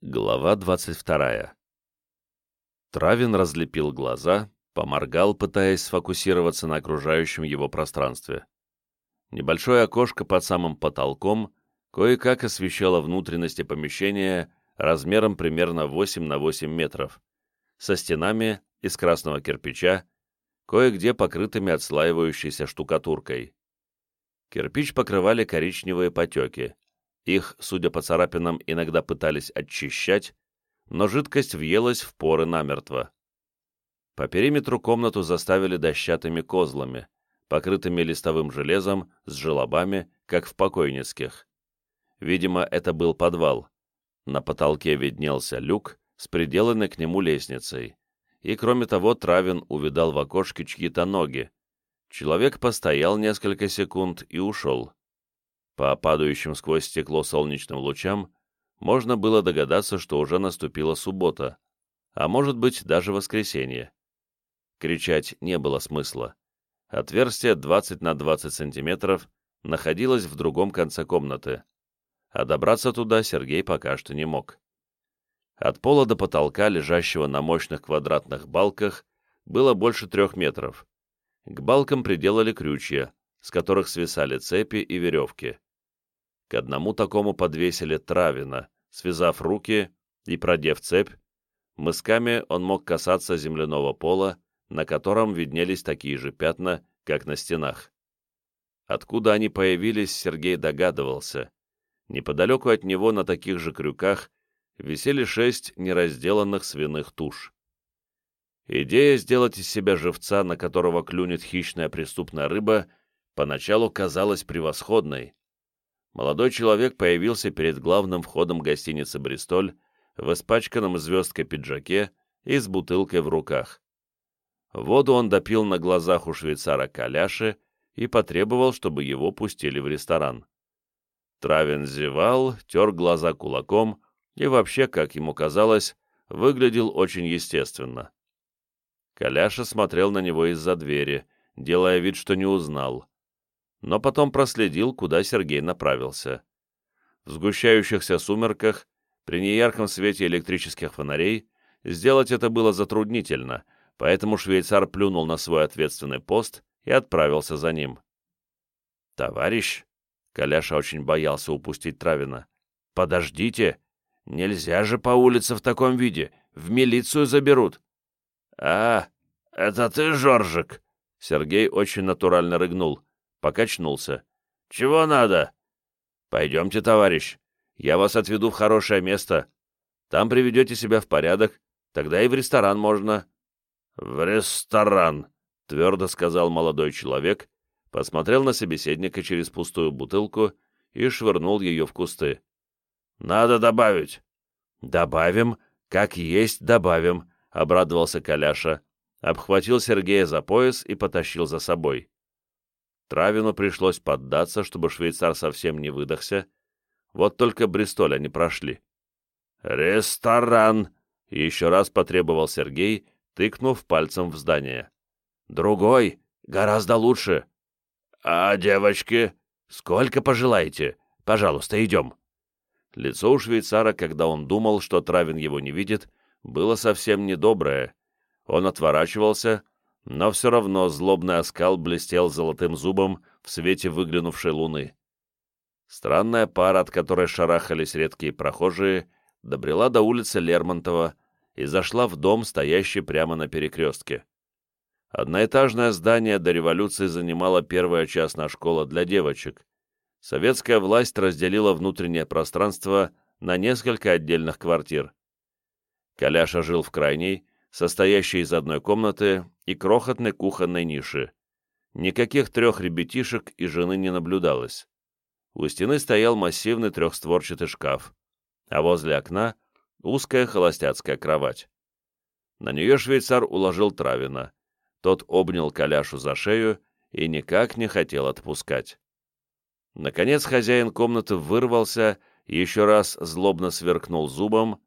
Глава 22. Травин разлепил глаза, поморгал, пытаясь сфокусироваться на окружающем его пространстве. Небольшое окошко под самым потолком кое-как освещало внутренности помещения размером примерно 8 на 8 метров, со стенами из красного кирпича, кое-где покрытыми отслаивающейся штукатуркой. Кирпич покрывали коричневые потеки, их, судя по царапинам, иногда пытались очищать, но жидкость въелась в поры намертво. По периметру комнату заставили дощатыми козлами, покрытыми листовым железом, с желобами, как в покойницких. Видимо, это был подвал. На потолке виднелся люк с приделанной к нему лестницей. И, кроме того, Травин увидал в окошке чьи-то ноги. Человек постоял несколько секунд и ушел. По падающим сквозь стекло солнечным лучам можно было догадаться, что уже наступила суббота, а может быть даже воскресенье. Кричать не было смысла. Отверстие 20 на 20 сантиметров находилось в другом конце комнаты, а добраться туда Сергей пока что не мог. От пола до потолка, лежащего на мощных квадратных балках, было больше трех метров. К балкам приделали крючья, с которых свисали цепи и веревки. К одному такому подвесили Травина, связав руки и продев цепь. Мысками он мог касаться земляного пола, на котором виднелись такие же пятна, как на стенах. Откуда они появились, Сергей догадывался. Неподалеку от него на таких же крюках висели шесть неразделанных свиных туш. Идея сделать из себя живца, на которого клюнет хищная преступная рыба, поначалу казалась превосходной, молодой человек появился перед главным входом гостиницы «Бристоль» в испачканном звездкой пиджаке и с бутылкой в руках. Воду он допил на глазах у швейцара Каляши и потребовал, чтобы его пустили в ресторан. Травин зевал, тер глаза кулаком и вообще, как ему казалось, выглядел очень естественно. Каляша смотрел на него из-за двери, делая вид, что не узнал но потом проследил, куда Сергей направился. В сгущающихся сумерках, при неярком свете электрических фонарей, сделать это было затруднительно, поэтому швейцар плюнул на свой ответственный пост и отправился за ним. «Товарищ!» — Коляша очень боялся упустить Травина. «Подождите! Нельзя же по улице в таком виде! В милицию заберут!» «А, это ты, Жоржик?» Сергей очень натурально рыгнул покачнулся. «Чего надо?» «Пойдемте, товарищ. Я вас отведу в хорошее место. Там приведете себя в порядок. Тогда и в ресторан можно». «В ресторан», — твердо сказал молодой человек, посмотрел на собеседника через пустую бутылку и швырнул ее в кусты. «Надо добавить». «Добавим, как есть добавим», — обрадовался Коляша, обхватил Сергея за пояс и потащил за собой. Травину пришлось поддаться, чтобы швейцар совсем не выдохся. Вот только Бристоль они прошли. «Ресторан!» — еще раз потребовал Сергей, тыкнув пальцем в здание. «Другой, гораздо лучше». «А девочки? Сколько пожелаете? Пожалуйста, идем». Лицо у швейцара, когда он думал, что Травин его не видит, было совсем недоброе. Он отворачивался, но все равно злобный оскал блестел золотым зубом в свете выглянувшей луны. Странная пара, от которой шарахались редкие прохожие, добрела до улицы Лермонтова и зашла в дом, стоящий прямо на перекрестке. Одноэтажное здание до революции занимала первая частная школа для девочек. Советская власть разделила внутреннее пространство на несколько отдельных квартир. Коляша жил в крайней, состоящей из одной комнаты и крохотной кухонной ниши. Никаких трех ребятишек и жены не наблюдалось. У стены стоял массивный трехстворчатый шкаф, а возле окна — узкая холостяцкая кровать. На нее швейцар уложил Травина. Тот обнял Коляшу за шею и никак не хотел отпускать. Наконец хозяин комнаты вырвался, еще раз злобно сверкнул зубом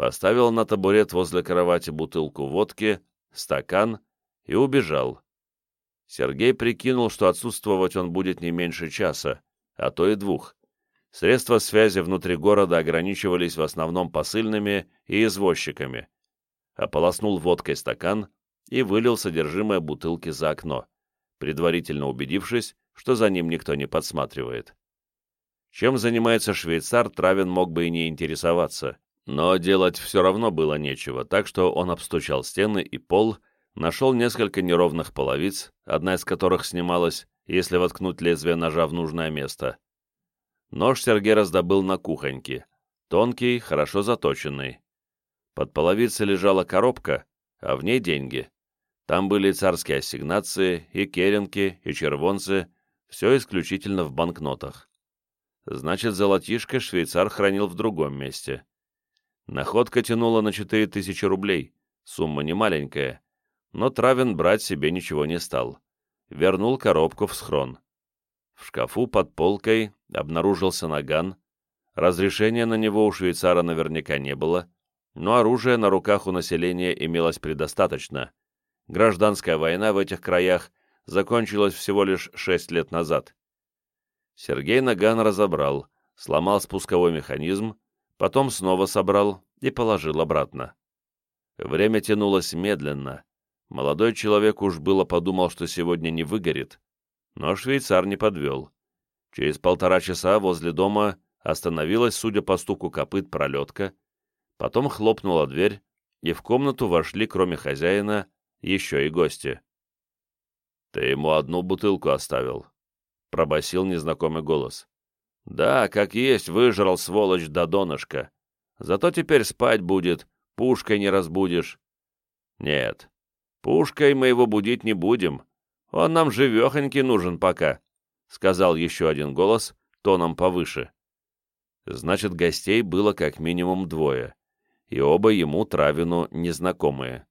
поставил на табурет возле кровати бутылку водки, стакан и убежал. Сергей прикинул, что отсутствовать он будет не меньше часа, а то и двух. средства связи внутри города ограничивались в основном посыльными и извозчиками. Ополоснул водкой стакан и вылил содержимое бутылки за окно, предварительно убедившись, что за ним никто не подсматривает. Чем занимается швейцар, Травин мог бы и не интересоваться, но делать все равно было нечего, так что он обстучал стены и пол, нашел несколько неровных половиц, одна из которых снималась, если воткнуть лезвие ножа в нужное место. Нож Сергей раздобыл на кухоньке, тонкий, хорошо заточенный. Под половицей лежала коробка, а в ней деньги. Там были царские ассигнации, и керенки, и червонцы, все исключительно в банкнотах. Значит, золотишко швейцар хранил в другом месте. Находка тянула на 4000 рублей, сумма не маленькая, но Травин брать себе ничего не стал. Вернул коробку в схрон. В шкафу под полкой обнаружился наган. Разрешения на него у швейцара наверняка не было, но оружия на руках у населения имелось предостаточно, Гражданская война в этих краях закончилась всего лишь шесть лет назад. Сергей Наган разобрал, сломал спусковой механизм, потом снова собрал и положил обратно. Время тянулось медленно. Молодой человек уж было подумал, что сегодня не выгорит, но швейцар не подвел. Через полтора часа возле дома остановилась, судя по стуку копыт, пролетка, потом хлопнула дверь, и в комнату вошли, кроме хозяина, еще и гости. «Ты ему одну бутылку оставил», — пробасил незнакомый голос. «Да, как есть, выжрал, сволочь, до донышка. Зато теперь спать будет, пушкой не разбудишь». «Нет, пушкой мы его будить не будем. Он нам живехонький нужен пока», — сказал еще один голос, тоном повыше. Значит, гостей было как минимум двое, и оба ему Травину незнакомые.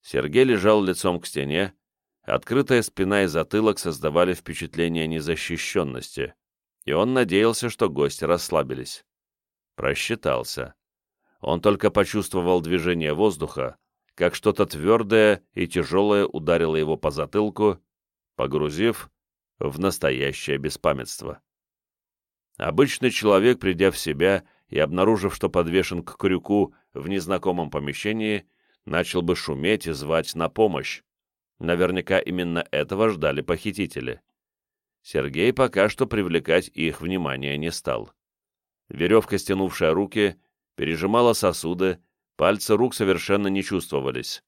Сергей лежал лицом к стене, открытая спина и затылок создавали впечатление незащищенности, и он надеялся, что гости расслабились. Просчитался. Он только почувствовал движение воздуха, как что-то твердое и тяжелое ударило его по затылку, погрузив в настоящее беспамятство. Обычный человек, придя в себя и обнаружив, что подвешен к крюку в незнакомом помещении, начал бы шуметь и звать на помощь. Наверняка именно этого ждали похитители. Сергей пока что привлекать их внимание не стал. Веревка, стянувшая руки, пережимала сосуды, пальцы рук совершенно не чувствовались.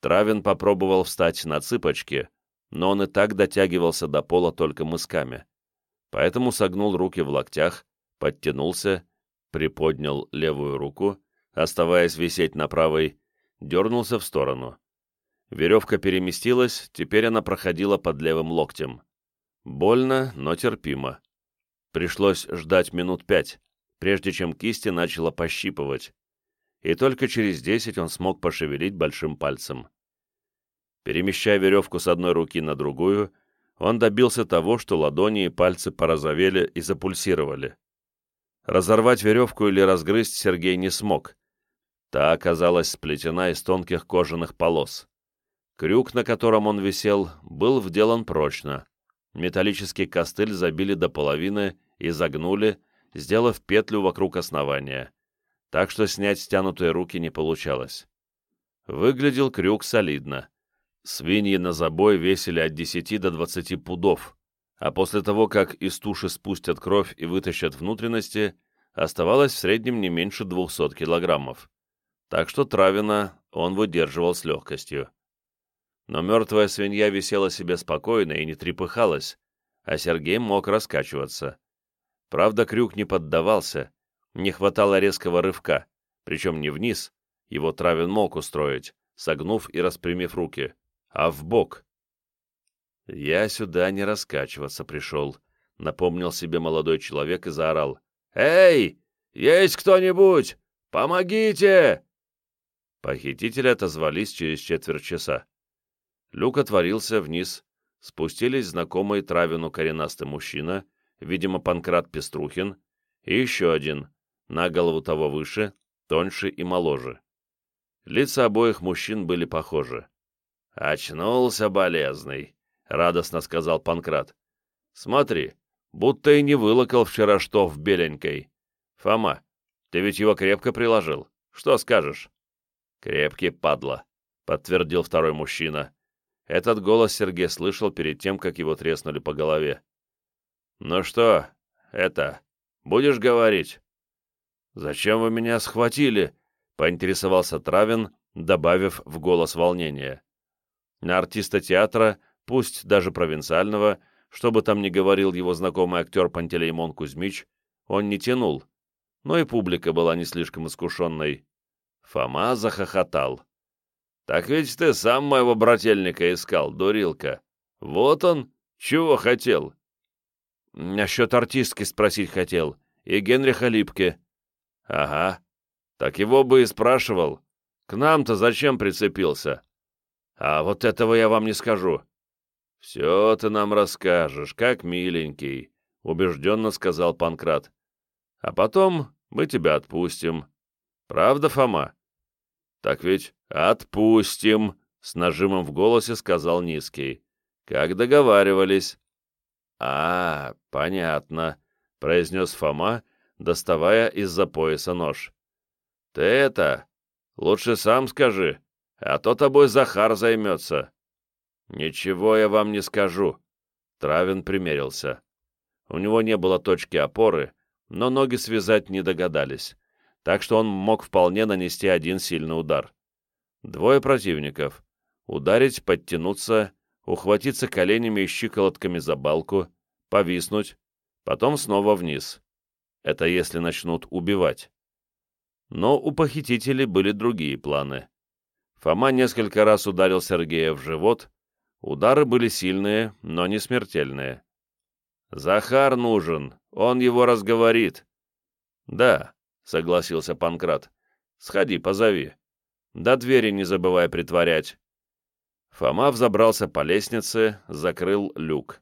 Травин попробовал встать на цыпочки, но он и так дотягивался до пола только мысками. Поэтому согнул руки в локтях, подтянулся, приподнял левую руку, оставаясь висеть на правой, дернулся в сторону. Веревка переместилась, теперь она проходила под левым локтем. Больно, но терпимо. Пришлось ждать минут пять, прежде чем кисти начала пощипывать. И только через десять он смог пошевелить большим пальцем. Перемещая веревку с одной руки на другую, он добился того, что ладони и пальцы порозовели и запульсировали. Разорвать веревку или разгрызть Сергей не смог, Та оказалась сплетена из тонких кожаных полос. Крюк, на котором он висел, был вделан прочно. Металлический костыль забили до половины и загнули, сделав петлю вокруг основания, так что снять стянутые руки не получалось. Выглядел крюк солидно. Свиньи на забой весили от 10 до 20 пудов, а после того, как из туши спустят кровь и вытащат внутренности, оставалось в среднем не меньше 200 килограммов так что Травина он выдерживал с легкостью. Но мертвая свинья висела себе спокойно и не трепыхалась, а Сергей мог раскачиваться. Правда, крюк не поддавался, не хватало резкого рывка, причем не вниз, его Травин мог устроить, согнув и распрямив руки, а в бок. «Я сюда не раскачиваться пришел», — напомнил себе молодой человек и заорал. «Эй, есть кто-нибудь? Помогите!» Похитители отозвались через четверть часа. Люк отворился вниз, спустились знакомый Травину коренастый мужчина, видимо, Панкрат Пеструхин, и еще один, на голову того выше, тоньше и моложе. Лица обоих мужчин были похожи. «Очнулся болезный», — радостно сказал Панкрат. «Смотри, будто и не вылокал вчера что в беленькой. Фома, ты ведь его крепко приложил. Что скажешь?» «Крепкий падла», — подтвердил второй мужчина. Этот голос Сергей слышал перед тем, как его треснули по голове. «Ну что, это, будешь говорить?» «Зачем вы меня схватили?» — поинтересовался Травин, добавив в голос волнения. На артиста театра, пусть даже провинциального, чтобы там не говорил его знакомый актер Пантелеймон Кузьмич, он не тянул, но и публика была не слишком искушенной. Фома захохотал. «Так ведь ты сам моего брательника искал, дурилка. Вот он, чего хотел?» «Насчет артистки спросить хотел, и Генриха Липке». «Ага, так его бы и спрашивал. К нам-то зачем прицепился?» «А вот этого я вам не скажу». «Все ты нам расскажешь, как миленький», — убежденно сказал Панкрат. «А потом мы тебя отпустим. Правда, Фома?» «Так ведь отпустим», — с нажимом в голосе сказал Низкий. «Как договаривались». «А, понятно», — произнес Фома, доставая из-за пояса нож. «Ты это, лучше сам скажи, а то тобой Захар займется». «Ничего я вам не скажу», — Травин примерился. У него не было точки опоры, но ноги связать не догадались, так что он мог вполне нанести один сильный удар. Двое противников. Ударить, подтянуться, ухватиться коленями и щиколотками за балку, повиснуть, потом снова вниз. Это если начнут убивать. Но у похитителей были другие планы. Фома несколько раз ударил Сергея в живот. Удары были сильные, но не смертельные. «Захар нужен, он его разговорит». «Да», — согласился Панкрат. «Сходи, позови. До двери не забывай притворять». Фома взобрался по лестнице, закрыл люк.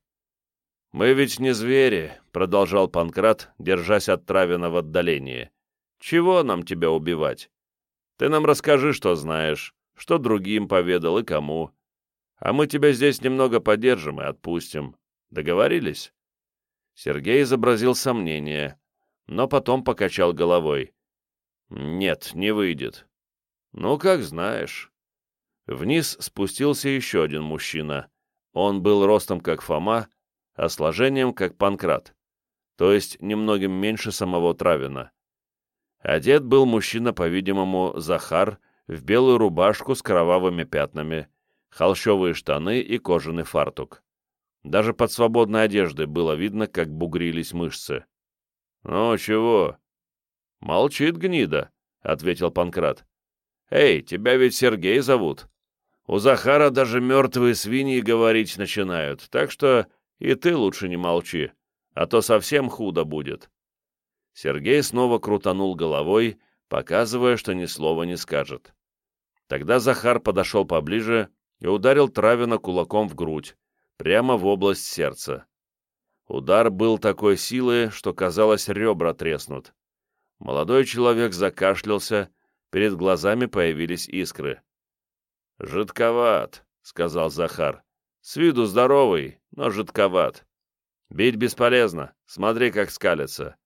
«Мы ведь не звери», — продолжал Панкрат, держась от Травина в отдалении. «Чего нам тебя убивать? Ты нам расскажи, что знаешь, что другим поведал и кому. А мы тебя здесь немного подержим и отпустим. Договорились?» Сергей изобразил сомнение, но потом покачал головой. «Нет, не выйдет». «Ну, как знаешь». Вниз спустился еще один мужчина. Он был ростом, как Фома, а сложением как Панкрат, то есть немногим меньше самого Травина. Одет был мужчина, по-видимому, Захар, в белую рубашку с кровавыми пятнами, холщовые штаны и кожаный фартук. Даже под свободной одеждой было видно, как бугрились мышцы. «Ну, чего?» «Молчит гнида», — ответил Панкрат. «Эй, тебя ведь Сергей зовут. У Захара даже мертвые свиньи говорить начинают, так что и ты лучше не молчи, а то совсем худо будет». Сергей снова крутанул головой, показывая, что ни слова не скажет. Тогда Захар подошел поближе и ударил Травина кулаком в грудь, прямо в область сердца. Удар был такой силы, что, казалось, ребра треснут. Молодой человек закашлялся, перед глазами появились искры. «Жидковат», — сказал Захар. «С виду здоровый, но жидковат. Бить бесполезно, смотри, как скалится.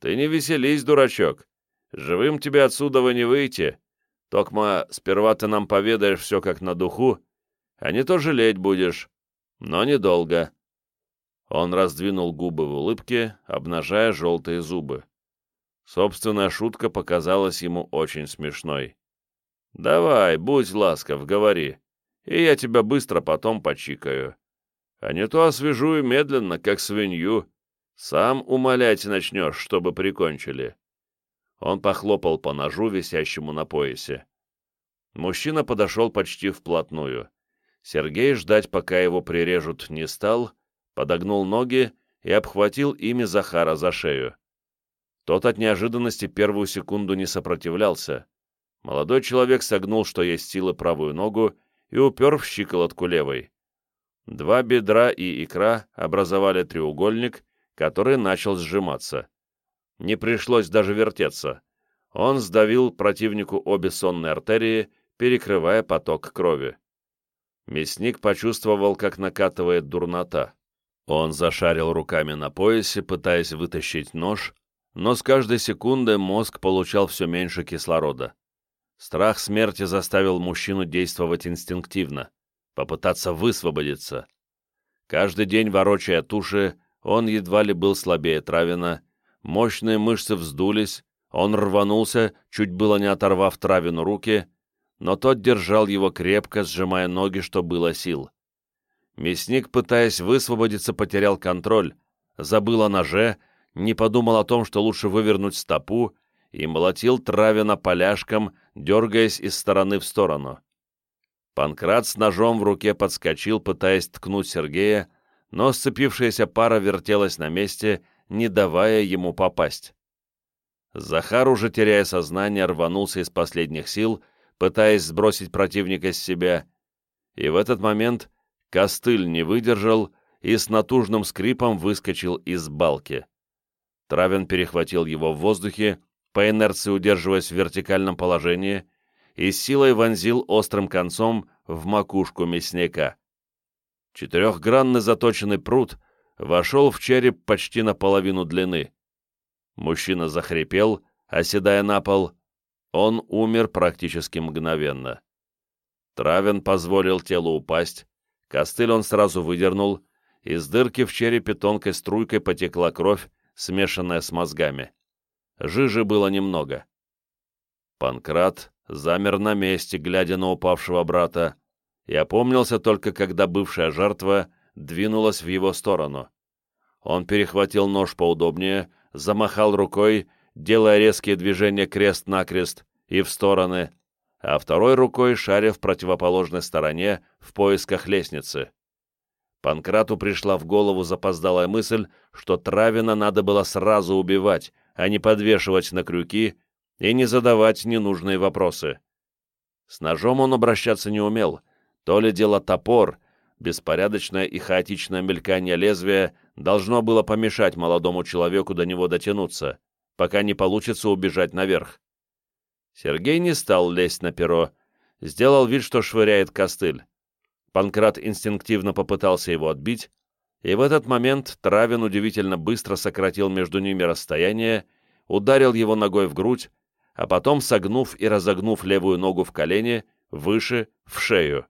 Ты не веселись, дурачок. Живым тебе отсюда вы не выйти. Токма, сперва ты нам поведаешь все как на духу, а не то жалеть будешь. Но недолго». Он раздвинул губы в улыбке, обнажая желтые зубы. Собственная шутка показалась ему очень смешной. «Давай, будь ласков, говори, и я тебя быстро потом почикаю а не то освежу и медленно, как свинью. Сам умолять начнешь, чтобы прикончили». Он похлопал по ножу, висящему на поясе. Мужчина подошел почти вплотную. Сергей ждать, пока его прирежут, не стал, подогнул ноги и обхватил ими Захара за шею. Тот от неожиданности первую секунду не сопротивлялся. Молодой человек согнул, что есть силы, правую ногу и упер в щиколотку левой. Два бедра и икра образовали треугольник, который начал сжиматься. Не пришлось даже вертеться. Он сдавил противнику обе сонные артерии, перекрывая поток крови. Мясник почувствовал, как накатывает дурнота. Он зашарил руками на поясе, пытаясь вытащить нож, но с каждой секундой мозг получал все меньше кислорода. Страх смерти заставил мужчину действовать инстинктивно, попытаться высвободиться. Каждый день, ворочая туши, он едва ли был слабее Травина, мощные мышцы вздулись, он рванулся, чуть было не оторвав Травину руки, но тот держал его крепко, сжимая ноги, что было сил. Мясник, пытаясь высвободиться, потерял контроль, забыл о ноже, не подумал о том, что лучше вывернуть стопу, и молотил Травина поляшком, дергаясь из стороны в сторону. Панкрат с ножом в руке подскочил, пытаясь ткнуть Сергея, но сцепившаяся пара вертелась на месте, не давая ему попасть. Захар, уже теряя сознание, рванулся из последних сил, пытаясь сбросить противника с себя, и в этот момент костыль не выдержал и с натужным скрипом выскочил из балки. Травин перехватил его в воздухе, по инерции удерживаясь в вертикальном положении, и силой вонзил острым концом в макушку мясника. Четырехгранный заточенный пруд вошел в череп почти наполовину длины. Мужчина захрипел, оседая на пол. Он умер практически мгновенно. Травин позволил телу упасть, костыль он сразу выдернул, из дырки в черепе тонкой струйкой потекла кровь, смешанная с мозгами. Жижи было немного. Панкрат замер на месте, глядя на упавшего брата, и опомнился только, когда бывшая жертва двинулась в его сторону. Он перехватил нож поудобнее, замахал рукой, делая резкие движения крест-накрест и в стороны, а второй рукой шаря в противоположной стороне в поисках лестницы. Панкрату пришла в голову запоздалая мысль, что Травина надо было сразу убивать, а не подвешивать на крюки и не задавать ненужные вопросы. С ножом он обращаться не умел, то ли дело топор, беспорядочное и хаотичное мелькание лезвия должно было помешать молодому человеку до него дотянуться, пока не получится убежать наверх. Сергей не стал лезть на перо, сделал вид, что швыряет костыль. Панкрат инстинктивно попытался его отбить, и в этот момент Травин удивительно быстро сократил между ними расстояние, ударил его ногой в грудь, а потом, согнув и разогнув левую ногу в колени, выше, в шею.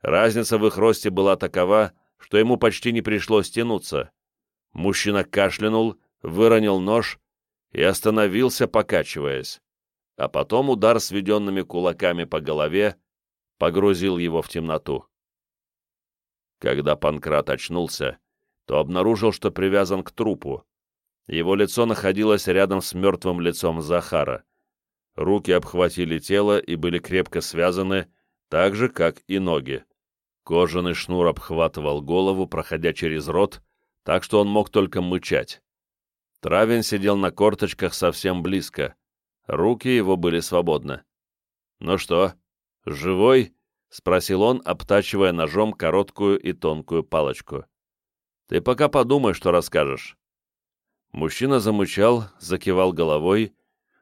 Разница в их росте была такова, что ему почти не пришлось тянуться. Мужчина кашлянул, выронил нож и остановился, покачиваясь. А потом удар сведенными кулаками по голове погрузил его в темноту. Когда Панкрат очнулся, то обнаружил, что привязан к трупу. Его лицо находилось рядом с мертвым лицом Захара. Руки обхватили тело и были крепко связаны, так же, как и ноги. Кожаный шнур обхватывал голову, проходя через рот, так что он мог только мычать. Травин сидел на корточках совсем близко. Руки его были свободны. «Ну что, живой?» — спросил он, обтачивая ножом короткую и тонкую палочку. «Ты пока подумай, что расскажешь». Мужчина замычал, закивал головой.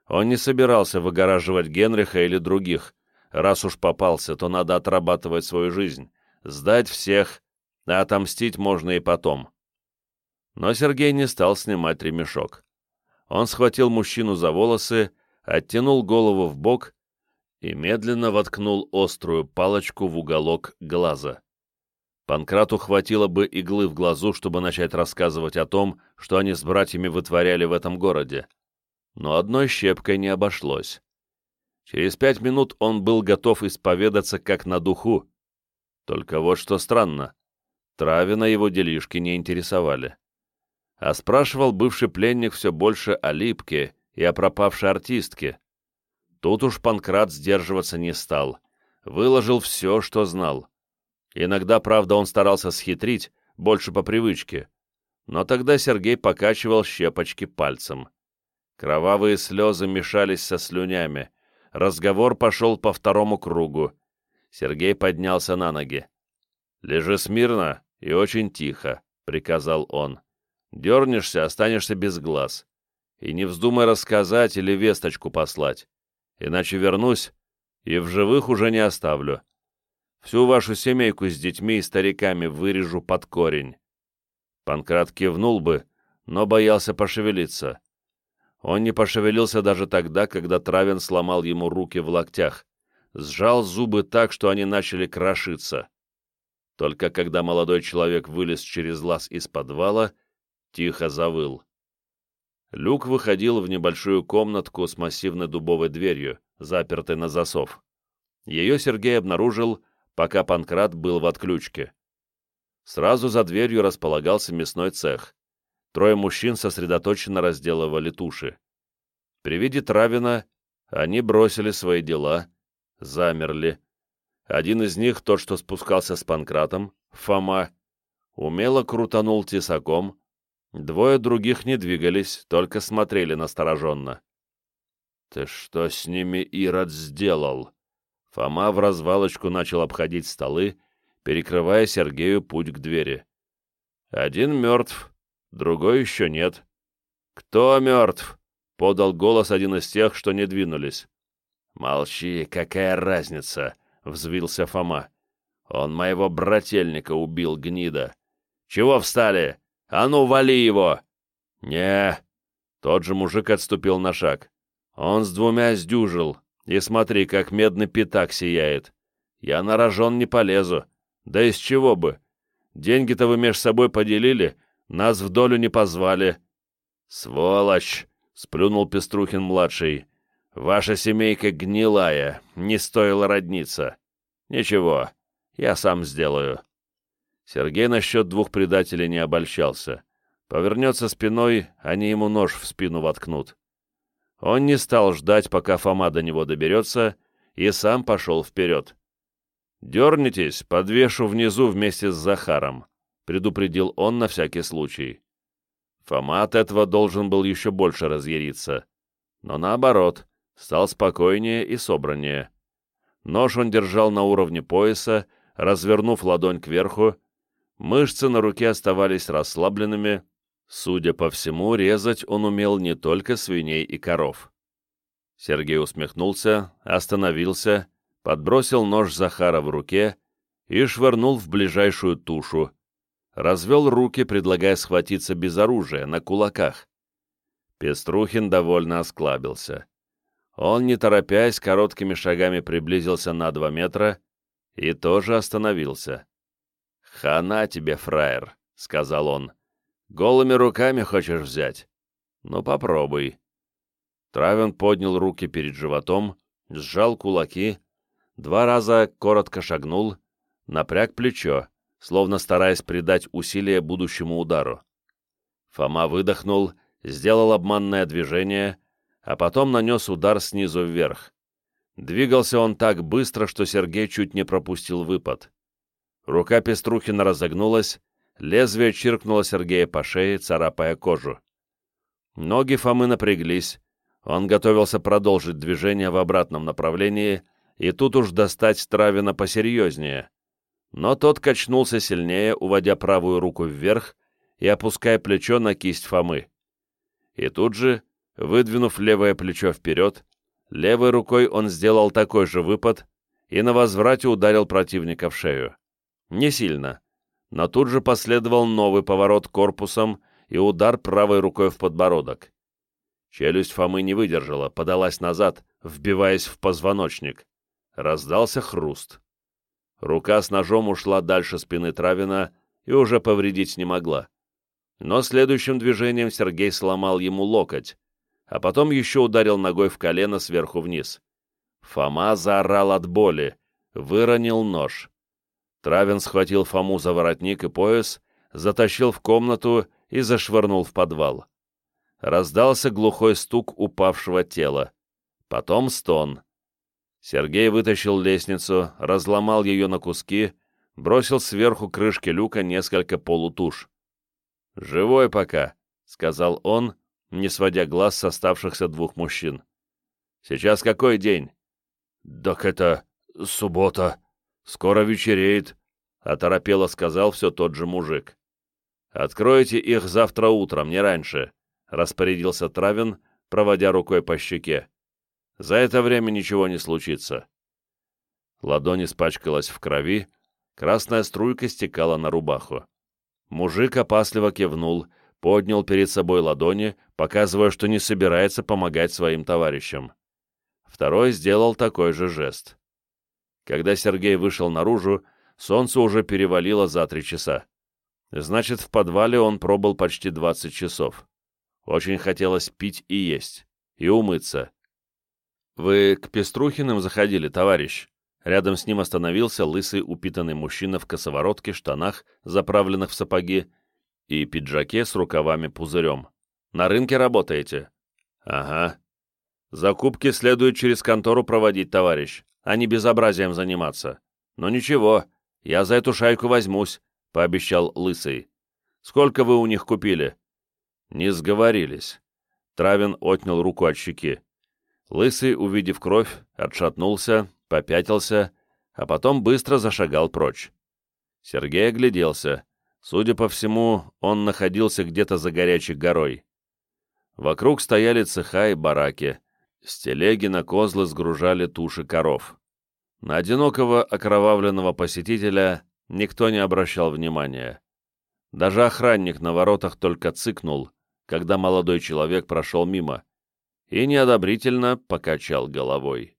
Он не собирался выгораживать Генриха или других. Раз уж попался, то надо отрабатывать свою жизнь сдать всех, а отомстить можно и потом. Но Сергей не стал снимать ремешок. Он схватил мужчину за волосы, оттянул голову в бок и медленно воткнул острую палочку в уголок глаза. Панкрату хватило бы иглы в глазу, чтобы начать рассказывать о том, что они с братьями вытворяли в этом городе. Но одной щепкой не обошлось. Через пять минут он был готов исповедаться как на духу, только вот что странно. Травина его делишки не интересовали. А спрашивал бывший пленник все больше о Липке и о пропавшей артистке. Тут уж Панкрат сдерживаться не стал. Выложил все, что знал. Иногда, правда, он старался схитрить, больше по привычке. Но тогда Сергей покачивал щепочки пальцем. Кровавые слезы мешались со слюнями. Разговор пошел по второму кругу. Сергей поднялся на ноги. «Лежи смирно и очень тихо», — приказал он. «Дернешься, останешься без глаз. И не вздумай рассказать или весточку послать, иначе вернусь и в живых уже не оставлю. Всю вашу семейку с детьми и стариками вырежу под корень». Панкрат кивнул бы, но боялся пошевелиться. Он не пошевелился даже тогда, когда Травин сломал ему руки в локтях, сжал зубы так, что они начали крошиться. Только когда молодой человек вылез через лаз из подвала, тихо завыл. Люк выходил в небольшую комнатку с массивной дубовой дверью, запертой на засов. Ее Сергей обнаружил, пока Панкрат был в отключке. Сразу за дверью располагался мясной цех. Трое мужчин сосредоточенно разделывали туши. При виде Травина они бросили свои дела, замерли. Один из них, тот, что спускался с Панкратом, Фома, умело крутанул тесаком, Двое других не двигались, только смотрели настороженно. «Ты что с ними, Ирод, сделал?» Фома в развалочку начал обходить столы, перекрывая Сергею путь к двери. «Один мертв, другой еще нет». «Кто мертв?» — подал голос один из тех, что не двинулись. «Молчи, какая разница?» — взвился Фома. «Он моего брательника убил, гнида. Чего встали? «А ну, вали его!» «Не!» Тот же мужик отступил на шаг. «Он с двумя сдюжил, и смотри, как медный пятак сияет. Я на рожон не полезу. Да из чего бы? Деньги-то вы меж собой поделили, нас в долю не позвали». «Сволочь!» — сплюнул Пеструхин-младший. «Ваша семейка гнилая, не стоило родниться. Ничего, я сам сделаю». Сергей насчет двух предателей не обольщался. Повернется спиной, они ему нож в спину воткнут. Он не стал ждать, пока Фома до него доберется, и сам пошел вперед. «Дернитесь, подвешу внизу вместе с Захаром», — предупредил он на всякий случай. Фома от этого должен был еще больше разъяриться. Но наоборот, стал спокойнее и собраннее. Нож он держал на уровне пояса, развернув ладонь кверху, Мышцы на руке оставались расслабленными. Судя по всему, резать он умел не только свиней и коров. Сергей усмехнулся, остановился, подбросил нож Захара в руке и швырнул в ближайшую тушу. Развел руки, предлагая схватиться без оружия, на кулаках. Пеструхин довольно осклабился. Он, не торопясь, короткими шагами приблизился на два метра и тоже остановился. «Хана тебе, фраер», — сказал он. «Голыми руками хочешь взять? Ну, попробуй». Травин поднял руки перед животом, сжал кулаки, два раза коротко шагнул, напряг плечо, словно стараясь придать усилие будущему удару. Фома выдохнул, сделал обманное движение, а потом нанес удар снизу вверх. Двигался он так быстро, что Сергей чуть не пропустил выпад. Рука Пеструхина разогнулась, лезвие чиркнуло Сергея по шее, царапая кожу. Ноги Фомы напряглись, он готовился продолжить движение в обратном направлении и тут уж достать Травина посерьезнее. Но тот качнулся сильнее, уводя правую руку вверх и опуская плечо на кисть Фомы. И тут же, выдвинув левое плечо вперед, левой рукой он сделал такой же выпад и на возврате ударил противника в шею. Не сильно, но тут же последовал новый поворот корпусом и удар правой рукой в подбородок. Челюсть Фомы не выдержала, подалась назад, вбиваясь в позвоночник. Раздался хруст. Рука с ножом ушла дальше спины Травина и уже повредить не могла. Но следующим движением Сергей сломал ему локоть, а потом еще ударил ногой в колено сверху вниз. Фома заорал от боли, выронил нож. Травин схватил Фому за воротник и пояс, затащил в комнату и зашвырнул в подвал. Раздался глухой стук упавшего тела. Потом стон. Сергей вытащил лестницу, разломал ее на куски, бросил сверху крышки люка несколько полутуш. «Живой пока», — сказал он, не сводя глаз с оставшихся двух мужчин. «Сейчас какой день?» «Так это суббота», «Скоро вечереет», — оторопело сказал все тот же мужик. «Откройте их завтра утром, не раньше», — распорядился Травин, проводя рукой по щеке. «За это время ничего не случится». Ладонь испачкалась в крови, красная струйка стекала на рубаху. Мужик опасливо кивнул, поднял перед собой ладони, показывая, что не собирается помогать своим товарищам. Второй сделал такой же жест. Когда Сергей вышел наружу, солнце уже перевалило за три часа. Значит, в подвале он пробыл почти 20 часов. Очень хотелось пить и есть, и умыться. «Вы к Пеструхиным заходили, товарищ?» Рядом с ним остановился лысый упитанный мужчина в косоворотке, штанах, заправленных в сапоги, и пиджаке с рукавами-пузырем. «На рынке работаете?» «Ага». «Закупки следует через контору проводить, товарищ, а не безобразием заниматься. Но ничего, я за эту шайку возьмусь», — пообещал Лысый. «Сколько вы у них купили?» «Не сговорились». Травин отнял руку от щеки. Лысый, увидев кровь, отшатнулся, попятился, а потом быстро зашагал прочь. Сергей огляделся. Судя по всему, он находился где-то за горячей горой. Вокруг стояли цеха и бараки. С телеги на козлы сгружали туши коров. На одинокого окровавленного посетителя никто не обращал внимания. Даже охранник на воротах только цыкнул, когда молодой человек прошел мимо, и неодобрительно покачал головой.